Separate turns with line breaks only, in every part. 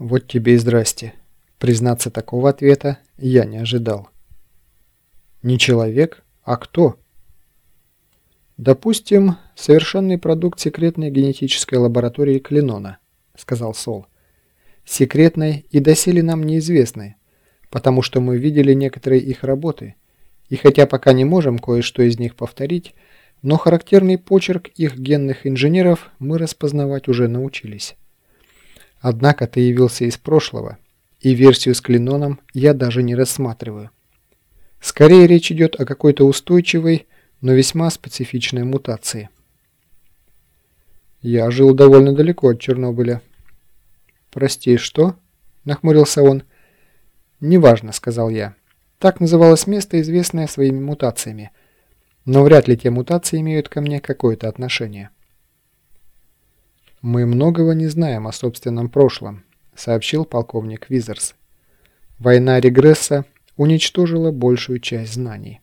Вот тебе и здрасте. Признаться, такого ответа я не ожидал. Не человек, а кто? Допустим, совершенный продукт секретной генетической лаборатории Клинона, сказал Сол. Секретной и доселе нам неизвестной, потому что мы видели некоторые их работы, и хотя пока не можем кое-что из них повторить, но характерный почерк их генных инженеров мы распознавать уже научились. Однако ты явился из прошлого, и версию с Клиноном я даже не рассматриваю. Скорее речь идет о какой-то устойчивой, но весьма специфичной мутации. Я жил довольно далеко от Чернобыля. «Прости, что?» – нахмурился он. «Неважно», – сказал я. Так называлось место, известное своими мутациями. Но вряд ли те мутации имеют ко мне какое-то отношение. «Мы многого не знаем о собственном прошлом», – сообщил полковник Визерс. «Война регресса уничтожила большую часть знаний».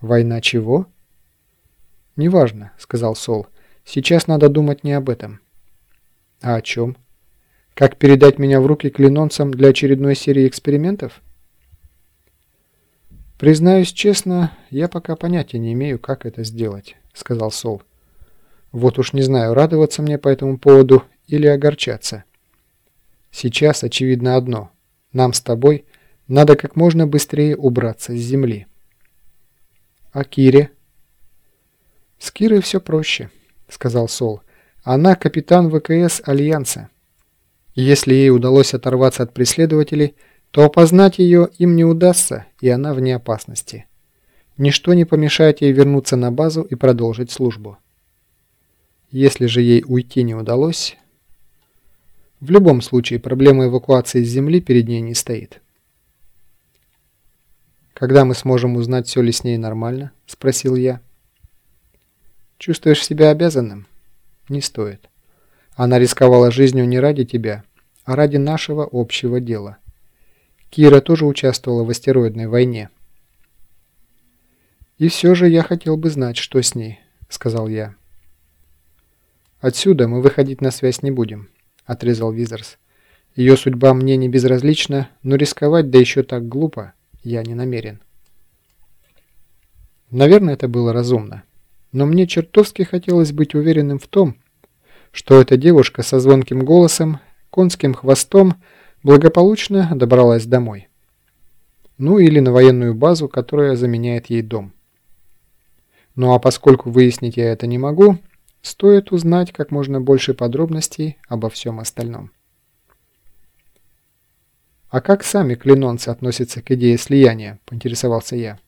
«Война чего?» «Неважно», – сказал Сол. «Сейчас надо думать не об этом». «А о чем?» «Как передать меня в руки клинонцам для очередной серии экспериментов?» «Признаюсь честно, я пока понятия не имею, как это сделать», – сказал Сол. «Вот уж не знаю, радоваться мне по этому поводу или огорчаться. Сейчас очевидно одно. Нам с тобой надо как можно быстрее убраться с земли». «А Кире?» «С Кирой все проще», — сказал Сол. «Она капитан ВКС Альянса. Если ей удалось оторваться от преследователей, то опознать ее им не удастся, и она вне опасности. Ничто не помешает ей вернуться на базу и продолжить службу. Если же ей уйти не удалось... В любом случае, проблема эвакуации с Земли перед ней не стоит. «Когда мы сможем узнать, все ли с ней нормально?» – спросил я. «Чувствуешь себя обязанным?» «Не стоит. Она рисковала жизнью не ради тебя, а ради нашего общего дела. Кира тоже участвовала в астероидной войне». «И все же я хотел бы знать, что с ней», – сказал я. «Отсюда мы выходить на связь не будем», – отрезал Визерс. «Ее судьба мне не безразлична, но рисковать, да еще так глупо» я не намерен. Наверное, это было разумно. Но мне чертовски хотелось быть уверенным в том, что эта девушка со звонким голосом, конским хвостом благополучно добралась домой. Ну или на военную базу, которая заменяет ей дом. Ну а поскольку выяснить я это не могу, стоит узнать как можно больше подробностей обо всем остальном. «А как сами клинонцы относятся к идее слияния?» – поинтересовался я.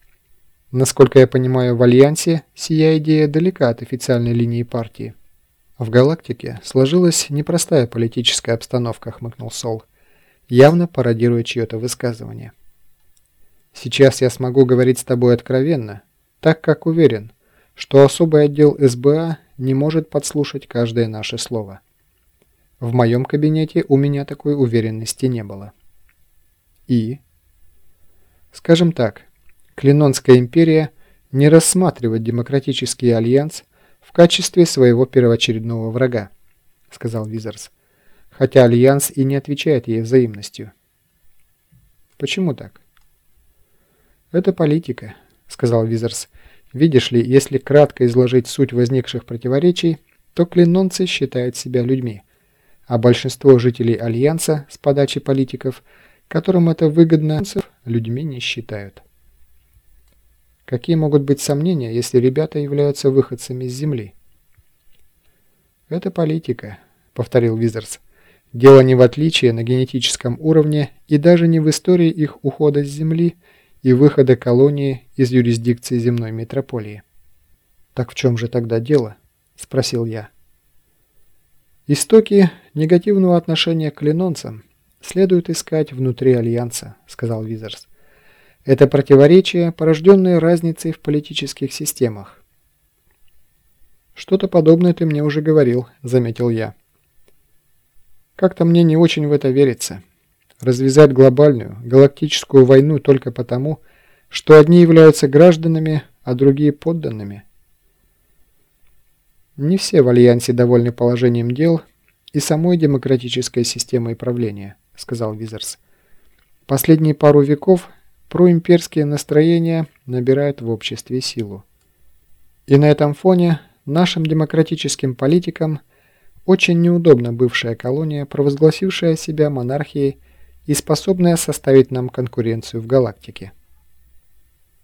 Насколько я понимаю, в Альянсе сия идея далека от официальной линии партии. В галактике сложилась непростая политическая обстановка, хмыкнул Сол, явно пародируя чье-то высказывание. Сейчас я смогу говорить с тобой откровенно, так как уверен, что особый отдел СБА не может подслушать каждое наше слово. В моем кабинете у меня такой уверенности не было. И? Скажем так, Клинонская империя не рассматривает Демократический Альянс в качестве своего первоочередного врага, сказал Визерс, хотя Альянс и не отвечает ей взаимностью. Почему так? Это политика, сказал Визерс. Видишь ли, если кратко изложить суть возникших противоречий, то клинонцы считают себя людьми, а большинство жителей Альянса с подачи политиков – которым это выгодно, людьми не считают. Какие могут быть сомнения, если ребята являются выходцами с Земли? «Это политика», — повторил Визерс. «Дело не в отличии на генетическом уровне и даже не в истории их ухода с Земли и выхода колонии из юрисдикции земной метрополии». «Так в чем же тогда дело?» — спросил я. «Истоки негативного отношения к клинонцам следует искать внутри Альянса», — сказал Визерс. «Это противоречие, порожденное разницей в политических системах». «Что-то подобное ты мне уже говорил», — заметил я. «Как-то мне не очень в это верится. Развязать глобальную, галактическую войну только потому, что одни являются гражданами, а другие подданными». Не все в Альянсе довольны положением дел, и самой демократической системой правления», — сказал Визерс. «Последние пару веков проимперские настроения набирают в обществе силу. И на этом фоне нашим демократическим политикам очень неудобна бывшая колония, провозгласившая себя монархией и способная составить нам конкуренцию в галактике.